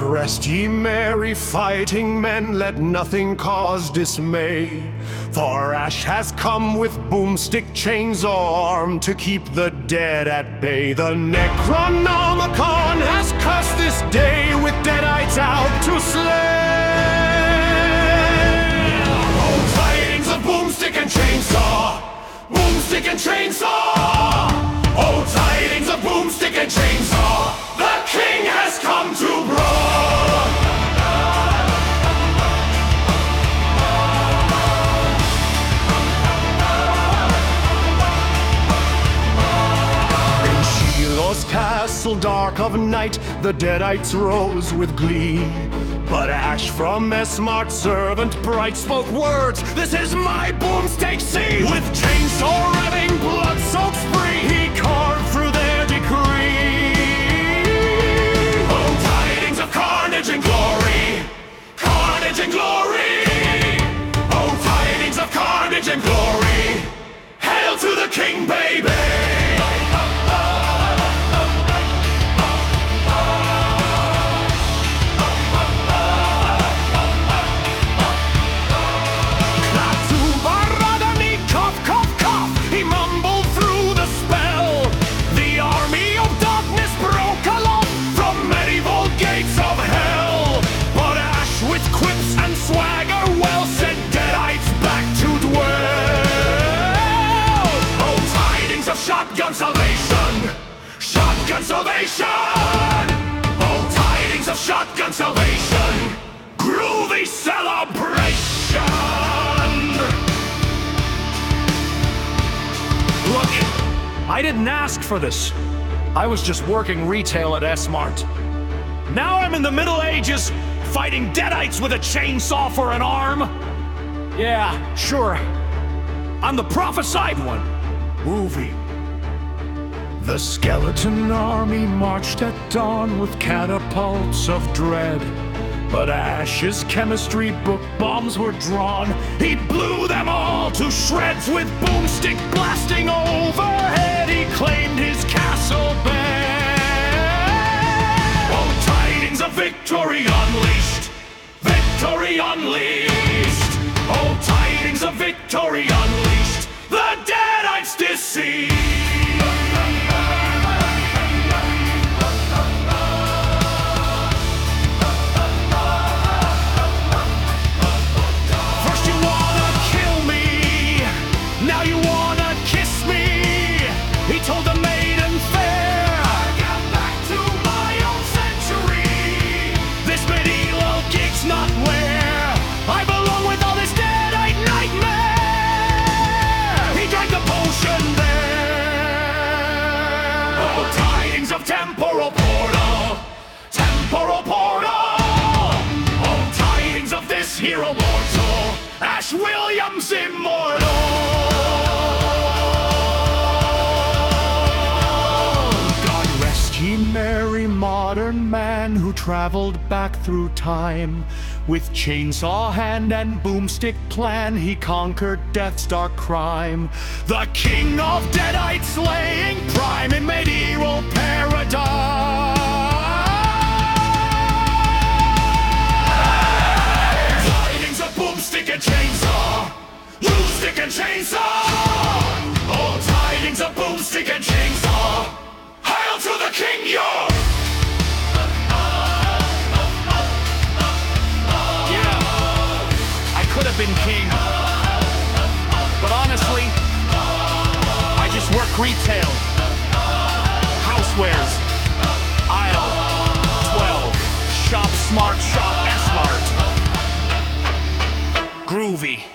rest ye merry fighting men, let nothing cause dismay. For Ash has come with boomstick chains armed to keep the dead at bay. The Necronomicon has cursed this day with deadites out to slay. Castle, dark of night, the Deadites rose with glee. But Ash from S-Mart, servant bright, spoke words. This is my boomstick sea. With chainsaw revving, blood soaked spree, quips and swagger well sent deadites back to dwell. Oh, tidings of shotgun salvation! Shotgun salvation! Oh, tidings of shotgun salvation! Groovy celebration! Look, I didn't ask for this. I was just working retail at S-Mart. Now I'm in the Middle Ages, fighting deadites with a chainsaw for an arm. Yeah, sure. I'm the prophesied one. Groovy. The skeleton army marched at dawn with catapults of dread. But Ash's chemistry book bombs were drawn. He blew them all to shreds with boomstick blasting overhead. He claimed his castle bed. Victory unleashed! The Deadites deceased! First hero mortal, Ash Williams immortal. God rest ye merry modern man who traveled back through time. With chainsaw hand and boomstick plan, he conquered death's dark crime. The king of deadite slaying, prime in medieval paradise. Boomstick and chainsaw. Hail to the king, Yeah, I could have been king. But honestly, I just work retail. Housewares. Aisle 12. Shop smart, shop S-Mart. Groovy.